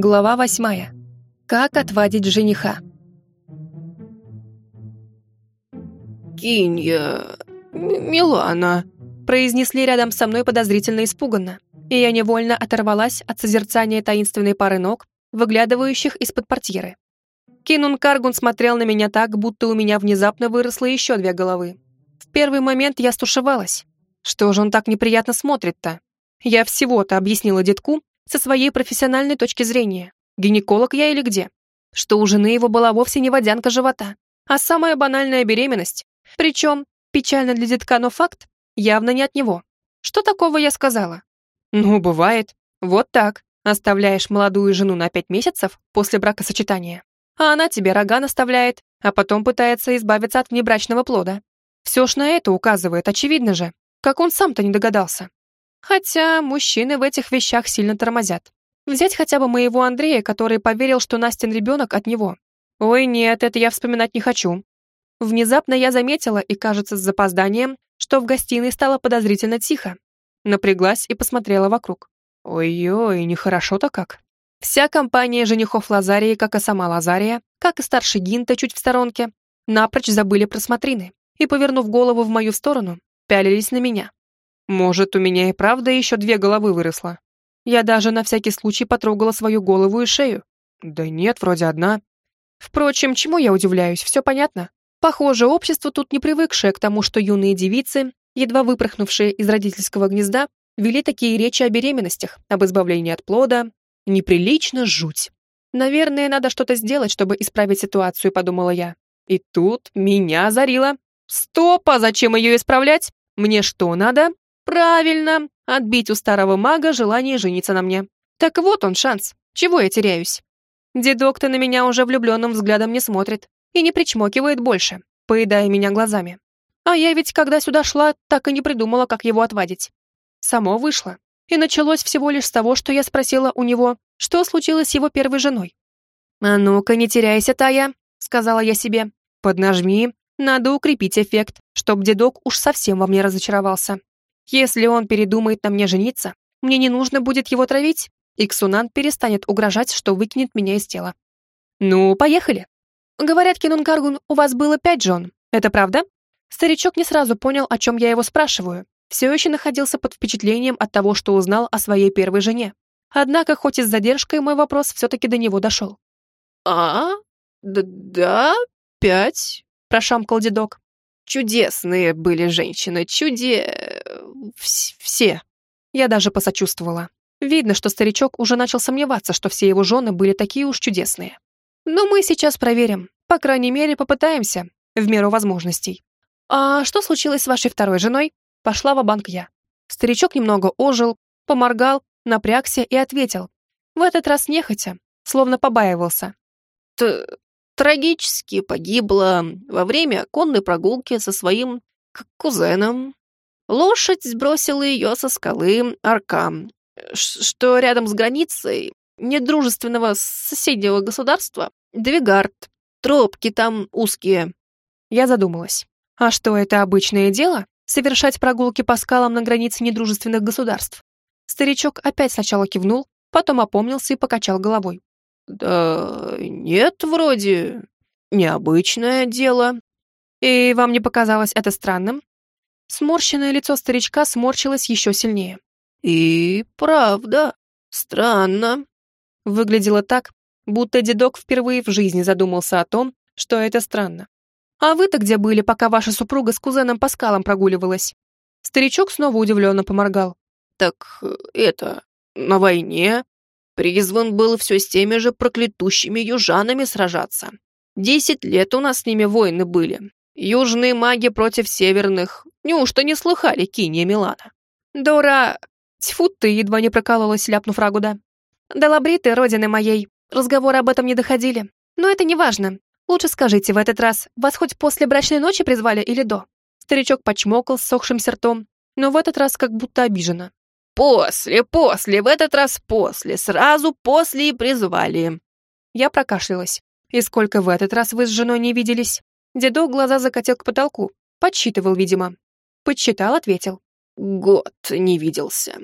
Глава восьмая. Как отвадить жениха? «Кинья... Милана...» произнесли рядом со мной подозрительно испуганно, и я невольно оторвалась от созерцания таинственной пары ног, выглядывающих из-под портьеры. Кинун Каргун смотрел на меня так, будто у меня внезапно выросло еще две головы. В первый момент я стушевалась. Что же он так неприятно смотрит-то? Я всего-то объяснила детку со своей профессиональной точки зрения. Гинеколог я или где? Что у жены его была вовсе не водянка живота, а самая банальная беременность. Причем, печально для детка, но факт, явно не от него. Что такого я сказала? Ну, бывает. Вот так. Оставляешь молодую жену на пять месяцев после бракосочетания а она тебе рога наставляет, а потом пытается избавиться от внебрачного плода. Все ж на это указывает, очевидно же, как он сам-то не догадался. Хотя мужчины в этих вещах сильно тормозят. Взять хотя бы моего Андрея, который поверил, что Настин ребенок от него. Ой, нет, это я вспоминать не хочу. Внезапно я заметила, и кажется с запозданием, что в гостиной стало подозрительно тихо. Напряглась и посмотрела вокруг. Ой-ой, нехорошо-то как. Вся компания женихов Лазарии, как и сама Лазария, как и старший Гинта чуть в сторонке, напрочь забыли про смотрины и, повернув голову в мою сторону, пялились на меня. Может, у меня и правда еще две головы выросло. Я даже на всякий случай потрогала свою голову и шею. Да нет, вроде одна. Впрочем, чему я удивляюсь, все понятно. Похоже, общество тут не привыкшее к тому, что юные девицы, едва выпорхнувшие из родительского гнезда, вели такие речи о беременностях, об избавлении от плода, Неприлично жуть. Наверное, надо что-то сделать, чтобы исправить ситуацию, подумала я. И тут меня озарило. Стоп, а зачем ее исправлять? Мне что надо? Правильно, отбить у старого мага желание жениться на мне. Так вот он шанс. Чего я теряюсь? Дедок-то на меня уже влюбленным взглядом не смотрит и не причмокивает больше, поедая меня глазами. А я ведь, когда сюда шла, так и не придумала, как его отвадить. Само вышло. И началось всего лишь с того, что я спросила у него, что случилось с его первой женой. «А ну-ка, не теряйся, Тая», — сказала я себе. «Поднажми, надо укрепить эффект, чтоб дедок уж совсем во мне разочаровался. Если он передумает на мне жениться, мне не нужно будет его травить, и Ксунан перестанет угрожать, что выкинет меня из тела. Ну, поехали. Говорят, Кинункаргун, у вас было пять жен. Это правда? Старичок не сразу понял, о чем я его спрашиваю, все еще находился под впечатлением от того, что узнал о своей первой жене. Однако, хоть и с задержкой, мой вопрос все-таки до него дошел. «А? Да, да пять?» – прошамкал дедок. «Чудесные были женщины, чуде... все». Я даже посочувствовала. Видно, что старичок уже начал сомневаться, что все его жены были такие уж чудесные. Но мы сейчас проверим. По крайней мере, попытаемся, в меру возможностей. А что случилось с вашей второй женой? Пошла в банк я. Старичок немного ожил, поморгал, напрягся и ответил. В этот раз нехотя, словно побаивался. Т трагически погибла во время конной прогулки со своим кузеном. Лошадь сбросила ее со скалы Аркам, что рядом с границей недружественного соседнего государства Двигард. Тропки там узкие. Я задумалась. А что, это обычное дело? совершать прогулки по скалам на границе недружественных государств. Старичок опять сначала кивнул, потом опомнился и покачал головой. «Да нет, вроде необычное дело». «И вам не показалось это странным?» Сморщенное лицо старичка сморщилось еще сильнее. «И правда, странно». Выглядело так, будто дедок впервые в жизни задумался о том, что это странно. «А вы-то где были, пока ваша супруга с кузеном по скалам прогуливалась?» Старичок снова удивленно поморгал. «Так это, на войне. Призван был все с теми же проклятущими южанами сражаться. Десять лет у нас с ними войны были. Южные маги против северных. Неужто не слыхали Кинья Милана?» «Дора...» Тьфу ты, едва не прокалывалась, ляпнув Рагуда. «Да лабриты, родины моей. Разговоры об этом не доходили. Но это не важно. Лучше скажите, в этот раз вас хоть после брачной ночи призвали или до?» Старичок почмокал с сохшимся ртом, но в этот раз как будто обиженно. «После, после, в этот раз после, сразу после и призвали». Я прокашлялась. «И сколько в этот раз вы с женой не виделись?» Дедок глаза закатил к потолку. Подсчитывал, видимо. Подсчитал, ответил. «Год не виделся.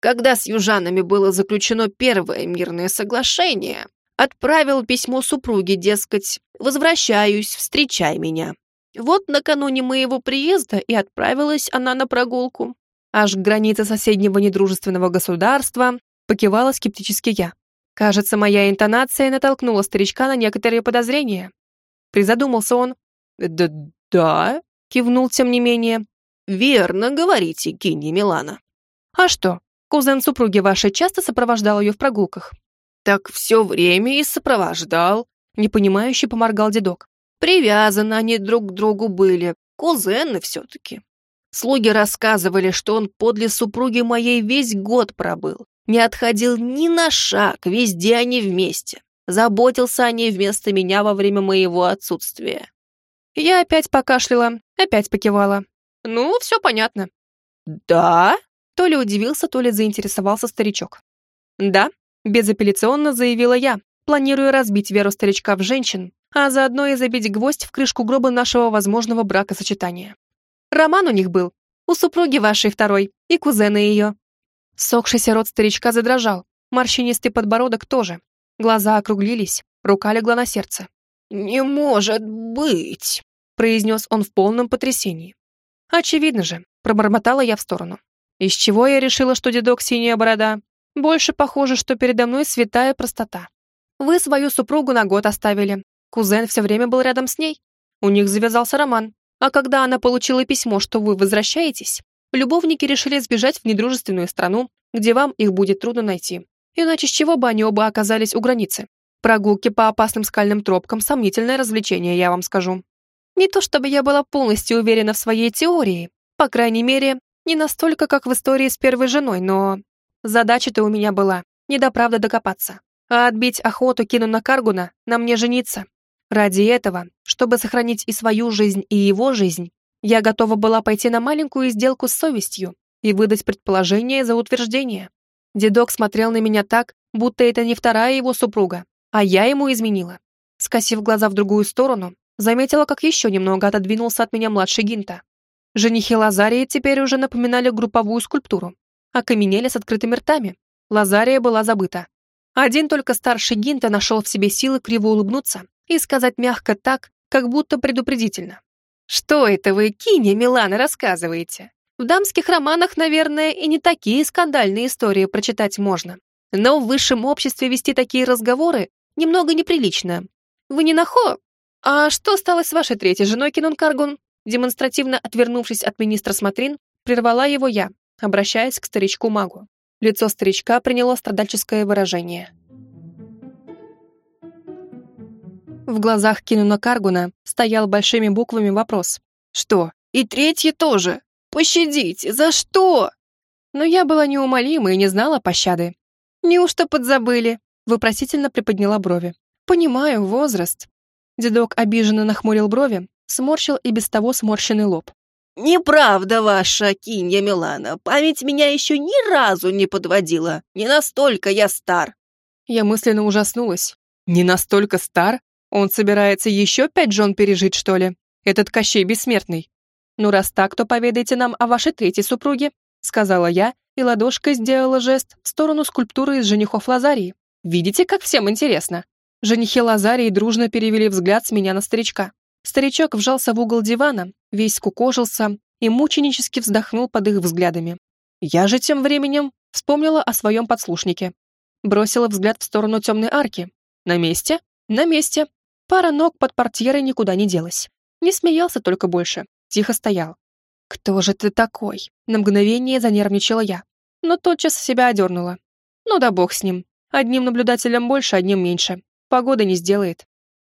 Когда с южанами было заключено первое мирное соглашение, отправил письмо супруге, дескать, «Возвращаюсь, встречай меня». Вот накануне моего приезда и отправилась она на прогулку. Аж к границе соседнего недружественного государства покивала скептически я. Кажется, моя интонация натолкнула старичка на некоторые подозрения. Призадумался он. «Да, да», — кивнул тем не менее. «Верно говорите, Кинни Милана». «А что, кузен супруги вашей часто сопровождал ее в прогулках?» «Так все время и сопровождал», — непонимающе поморгал дедок. «Привязаны они друг к другу были, кузены все-таки. Слуги рассказывали, что он подле супруги моей весь год пробыл, не отходил ни на шаг, везде они вместе. Заботился о ней вместо меня во время моего отсутствия. Я опять покашляла, опять покивала. Ну, все понятно. Да? То ли удивился, то ли заинтересовался старичок. Да, безапелляционно заявила я, планируя разбить веру старичка в женщин, а заодно и забить гвоздь в крышку гроба нашего возможного бракосочетания. Роман у них был, у супруги вашей второй и кузена ее. Сохшийся рот старичка задрожал, морщинистый подбородок тоже. Глаза округлились, рука легла на сердце. «Не может быть!» — произнес он в полном потрясении. «Очевидно же», — пробормотала я в сторону. Из чего я решила, что дедок синяя борода? Больше похоже, что передо мной святая простота. Вы свою супругу на год оставили. Кузен все время был рядом с ней. У них завязался роман. А когда она получила письмо, что вы возвращаетесь, любовники решили сбежать в недружественную страну, где вам их будет трудно найти. Иначе с чего бы они оба оказались у границы? Прогулки по опасным скальным тропкам – сомнительное развлечение, я вам скажу. Не то чтобы я была полностью уверена в своей теории, по крайней мере, не настолько, как в истории с первой женой, но... Задача-то у меня была, не до правды докопаться. А отбить охоту кину на Каргуна, на мне жениться. Ради этого, чтобы сохранить и свою жизнь, и его жизнь, я готова была пойти на маленькую сделку с совестью и выдать предположение за утверждение. Дедок смотрел на меня так, будто это не вторая его супруга, а я ему изменила. Скосив глаза в другую сторону, заметила, как еще немного отодвинулся от меня младший Гинта. Женихи Лазарии теперь уже напоминали групповую скульптуру, окаменели с открытыми ртами. Лазария была забыта. Один только старший Гинта нашел в себе силы криво улыбнуться и сказать мягко так, как будто предупредительно. Что это вы, Кине Милана, рассказываете? В дамских романах, наверное, и не такие скандальные истории прочитать можно. Но в высшем обществе вести такие разговоры немного неприлично. Вы не нахо? А что стало с вашей третьей женой, Кинун Каргун? Демонстративно отвернувшись от министра Смотрин, прервала его я, обращаясь к старичку-магу. Лицо старичка приняло страдальческое выражение. В глазах Кинуна Каргуна стоял большими буквами вопрос. «Что? И третье тоже? Пощадите, за что?» Но я была неумолима и не знала пощады. «Неужто подзабыли?» Вопросительно приподняла брови. «Понимаю, возраст». Дедок обиженно нахмурил брови, сморщил и без того сморщенный лоб. «Неправда ваша, Кинья Милана. Память меня еще ни разу не подводила. Не настолько я стар». Я мысленно ужаснулась. «Не настолько стар? Он собирается еще пять жен пережить, что ли? Этот Кощей бессмертный. Ну, раз так, то поведайте нам о вашей третьей супруге, сказала я, и ладошкой сделала жест в сторону скульптуры из женихов Лазарии. Видите, как всем интересно? Женихи Лазарии дружно перевели взгляд с меня на старичка. Старичок вжался в угол дивана, весь скукожился и мученически вздохнул под их взглядами. Я же тем временем вспомнила о своем подслушнике. Бросила взгляд в сторону темной арки. На месте? На месте. Пара ног под портьерой никуда не делась. Не смеялся только больше, тихо стоял. «Кто же ты такой?» На мгновение занервничала я, но тотчас себя одернула. Ну да бог с ним. Одним наблюдателем больше, одним меньше. Погода не сделает.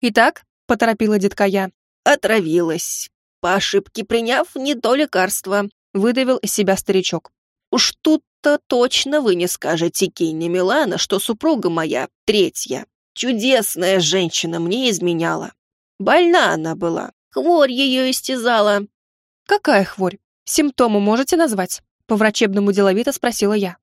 «Итак», — поторопила детка я. «Отравилась. По ошибке приняв не то лекарство», — выдавил из себя старичок. «Уж тут-то точно вы не скажете Кенни Милана, что супруга моя третья. Чудесная женщина мне изменяла. Больна она была, хворь ее истязала. Какая хворь? Симптомы можете назвать? По-врачебному деловито спросила я.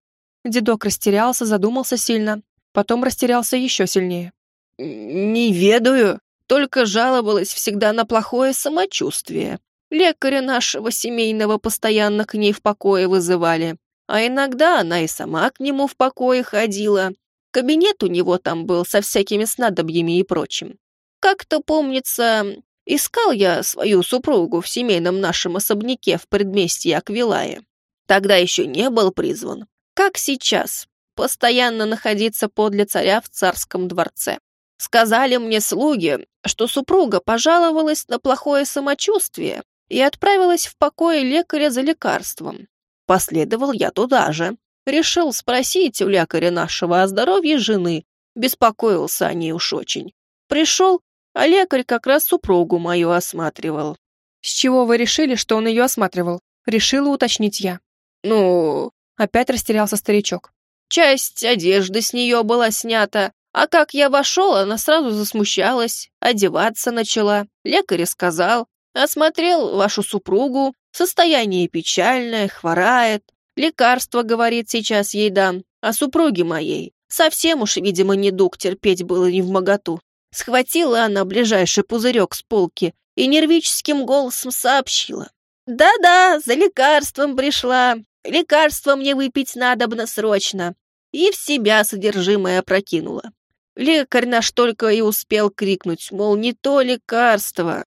Дедок растерялся, задумался сильно, потом растерялся еще сильнее. «Не ведаю, только жаловалась всегда на плохое самочувствие. Лекаря нашего семейного постоянно к ней в покое вызывали. а иногда она и сама к нему в покое ходила. Кабинет у него там был со всякими снадобьями и прочим. Как-то, помнится, искал я свою супругу в семейном нашем особняке в предместье Аквилае. Тогда еще не был призван. Как сейчас, постоянно находиться подле царя в царском дворце. Сказали мне слуги, что супруга пожаловалась на плохое самочувствие и отправилась в покое лекаря за лекарством. Последовал я туда же. Решил спросить у лекаря нашего о здоровье жены. Беспокоился о ней уж очень. Пришел, а лекарь как раз супругу мою осматривал. С чего вы решили, что он ее осматривал? Решила уточнить я. Ну, опять растерялся старичок. Часть одежды с нее была снята, а как я вошел, она сразу засмущалась, одеваться начала. Лекарь сказал, осмотрел вашу супругу, состояние печальное, хворает. Лекарство, говорит, сейчас ей дам, а супруге моей. Совсем уж, видимо, недуг терпеть было не в моготу. Схватила она ближайший пузырек с полки и нервическим голосом сообщила. «Да-да, за лекарством пришла. Лекарство мне выпить надобно срочно». И в себя содержимое прокинула. Лекарь наш только и успел крикнуть, мол, не то лекарство.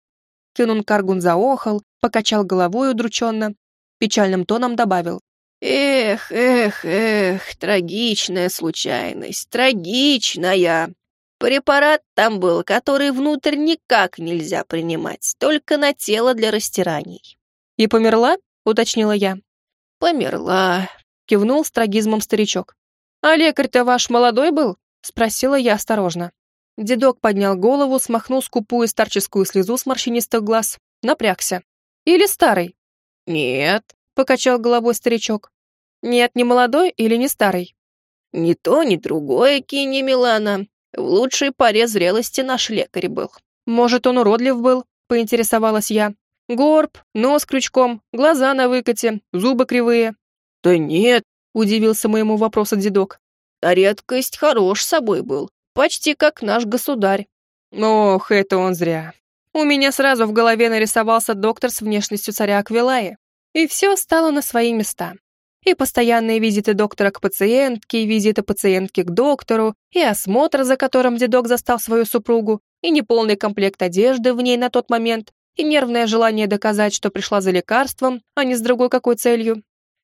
Кюнун Каргун заохал, покачал головой удрученно, печальным тоном добавил. Эх, эх, эх, трагичная случайность, трагичная. Препарат там был, который внутрь никак нельзя принимать, только на тело для растираний. «И померла?» — уточнила я. «Померла», — кивнул с трагизмом старичок. «А лекарь-то ваш молодой был?» — спросила я осторожно. Дедок поднял голову, смахнул скупую старческую слезу с морщинистых глаз, напрягся. «Или старый?» «Нет», — покачал головой старичок. «Нет, не молодой или не старый?» «Ни то, ни другое, Кинни Милана. В лучшей паре зрелости наш лекарь был». «Может, он уродлив был?» — поинтересовалась я. «Горб, нос крючком, глаза на выкате, зубы кривые». «Да нет», — удивился моему вопросу дедок. А редкость хорош собой был, почти как наш государь. Ох, это он зря. У меня сразу в голове нарисовался доктор с внешностью царя Аквилаи, и все стало на свои места. И постоянные визиты доктора к пациентке, и визиты пациентки к доктору, и осмотр, за которым дедок застал свою супругу, и неполный комплект одежды в ней на тот момент, и нервное желание доказать, что пришла за лекарством, а не с другой какой целью.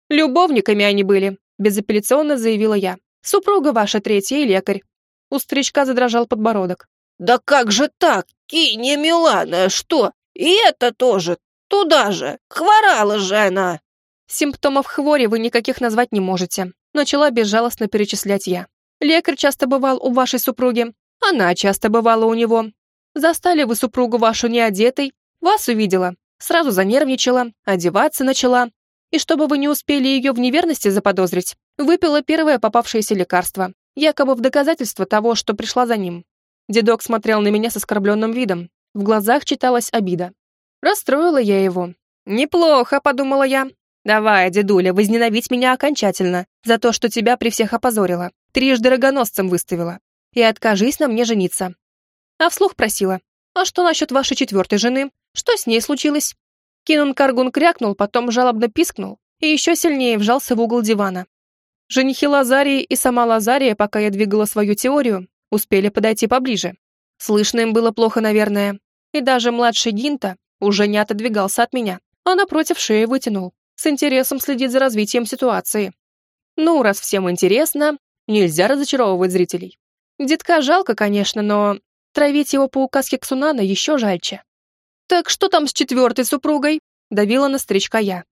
Любовниками они были, безапелляционно заявила я. Супруга ваша третья и лекарь». У старичка задрожал подбородок. «Да как же так? Кине Милана, что? И это тоже? Туда же? Хворала же она!» «Симптомов хвори вы никаких назвать не можете», начала безжалостно перечислять я. «Лекарь часто бывал у вашей супруги, она часто бывала у него. Застали вы супругу вашу неодетой, вас увидела, сразу занервничала, одеваться начала. И чтобы вы не успели ее в неверности заподозрить, Выпила первое попавшееся лекарство, якобы в доказательство того, что пришла за ним. Дедок смотрел на меня с оскорбленным видом. В глазах читалась обида. Расстроила я его. «Неплохо», — подумала я. «Давай, дедуля, возненавидь меня окончательно за то, что тебя при всех опозорила, трижды рогоносцем выставила. И откажись на мне жениться». А вслух просила. «А что насчет вашей четвертой жены? Что с ней случилось?» Кинун Каргун крякнул, потом жалобно пискнул и еще сильнее вжался в угол дивана. Женихи Лазарии и сама Лазария, пока я двигала свою теорию, успели подойти поближе. Слышно им было плохо, наверное. И даже младший Гинта уже не отодвигался от меня, а напротив шеи вытянул, с интересом следит за развитием ситуации. Ну, раз всем интересно, нельзя разочаровывать зрителей. Детка жалко, конечно, но травить его по указке Ксунана еще жальче. «Так что там с четвертой супругой?» — давила на старичка я.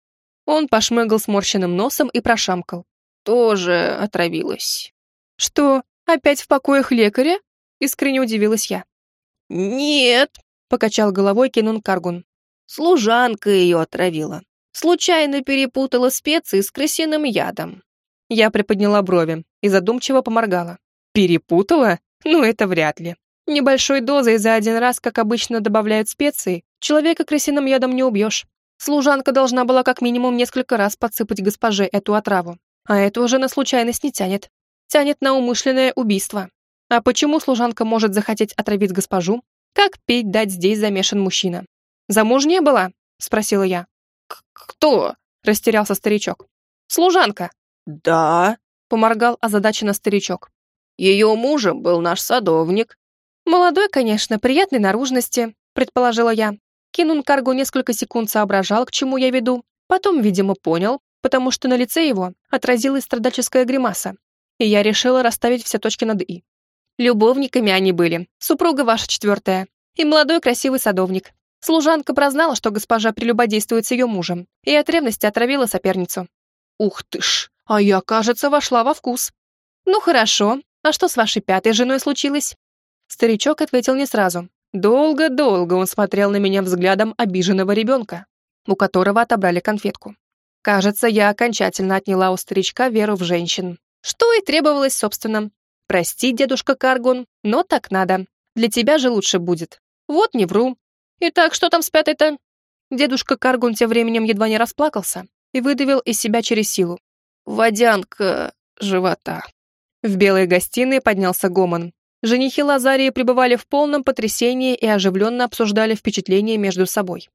Он пошмыгал сморщенным носом и прошамкал тоже отравилась». «Что, опять в покоях лекаря?» — искренне удивилась я. «Нет», — покачал головой Кинун Каргун. «Служанка ее отравила. Случайно перепутала специи с крысиным ядом». Я приподняла брови и задумчиво поморгала. «Перепутала? Ну, это вряд ли. Небольшой дозой за один раз, как обычно добавляют специи, человека крысиным ядом не убьешь. Служанка должна была как минимум несколько раз подсыпать госпоже эту отраву. А это уже на случайность не тянет. Тянет на умышленное убийство. А почему служанка может захотеть отравить госпожу? Как пить дать здесь замешан мужчина? Замужняя была? Спросила я. «Кто?» – растерялся старичок. «Служанка. Да, поморгал озадаченно старичок. Ее мужем был наш садовник. Молодой, конечно, приятной наружности, предположила я. Кинун Каргу несколько секунд соображал, к чему я веду, потом, видимо, понял, потому что на лице его отразилась страдальческая гримаса, и я решила расставить все точки над «и». Любовниками они были, супруга ваша четвертая, и молодой красивый садовник. Служанка прознала, что госпожа прелюбодействует с ее мужем, и от ревности отравила соперницу. Ух ты ж, а я, кажется, вошла во вкус. Ну хорошо, а что с вашей пятой женой случилось? Старичок ответил не сразу. Долго-долго он смотрел на меня взглядом обиженного ребенка, у которого отобрали конфетку. Кажется, я окончательно отняла у старичка веру в женщин. Что и требовалось, собственно. Прости, дедушка Каргун, но так надо. Для тебя же лучше будет. Вот не вру. Итак, что там с пятой-то? Дедушка Каргун тем временем едва не расплакался и выдавил из себя через силу. Водянка живота. В белой гостиной поднялся гомон. Женихи Лазарии пребывали в полном потрясении и оживленно обсуждали впечатления между собой.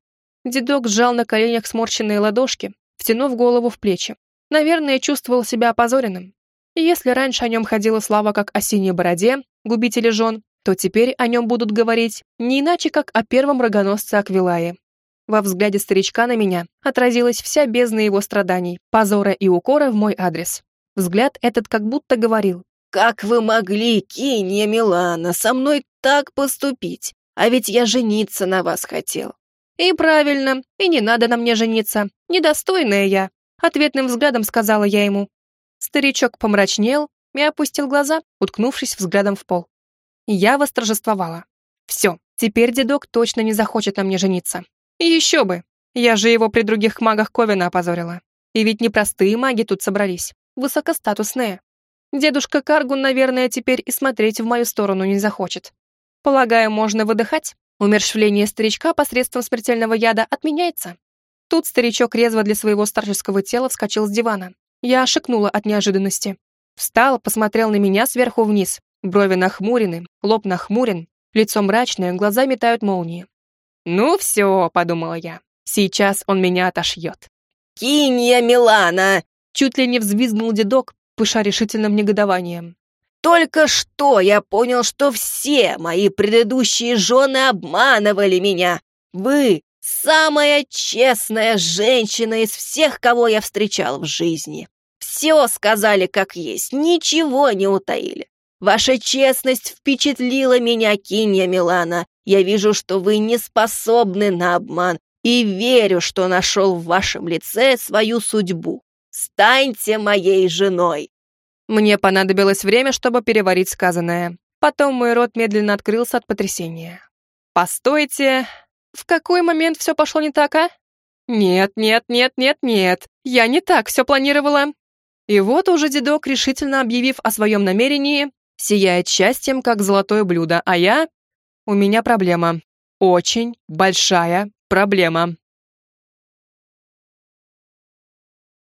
Дедок сжал на коленях сморщенные ладошки, втянув голову в плечи. Наверное, чувствовал себя опозоренным. И если раньше о нем ходила слава как о синей бороде, губителе жен, то теперь о нем будут говорить не иначе, как о первом рогоносце Аквилае. Во взгляде старичка на меня отразилась вся бездна его страданий, позора и укора в мой адрес. Взгляд этот как будто говорил «Как вы могли, Кинья Милана, со мной так поступить? А ведь я жениться на вас хотел». «И правильно, и не надо на мне жениться. Недостойная я», — ответным взглядом сказала я ему. Старичок помрачнел и опустил глаза, уткнувшись взглядом в пол. Я восторжествовала. Все, теперь дедок точно не захочет на мне жениться. Еще бы, я же его при других магах Ковина опозорила. И ведь не простые маги тут собрались, высокостатусные. Дедушка Каргун, наверное, теперь и смотреть в мою сторону не захочет. Полагаю, можно выдыхать? Умершвление старичка посредством смертельного яда отменяется. Тут старичок резво для своего старческого тела вскочил с дивана. Я ошикнула от неожиданности. Встал, посмотрел на меня сверху вниз. Брови нахмурены, лоб нахмурен, лицо мрачное, глаза метают молнии. «Ну все», — подумала я, — «сейчас он меня отошьет». «Кинья Милана!» Чуть ли не взвизгнул дедок, пыша решительным негодованием. «Только что я понял, что все мои предыдущие жены обманывали меня. Вы — самая честная женщина из всех, кого я встречал в жизни. Все сказали как есть, ничего не утаили. Ваша честность впечатлила меня, Кинья Милана. Я вижу, что вы не способны на обман, и верю, что нашел в вашем лице свою судьбу. Станьте моей женой!» Мне понадобилось время, чтобы переварить сказанное. Потом мой рот медленно открылся от потрясения. «Постойте! В какой момент все пошло не так, а? Нет, нет, нет, нет, нет. Я не так все планировала». И вот уже дедок, решительно объявив о своем намерении, сияет счастьем, как золотое блюдо, а я... У меня проблема. Очень большая проблема.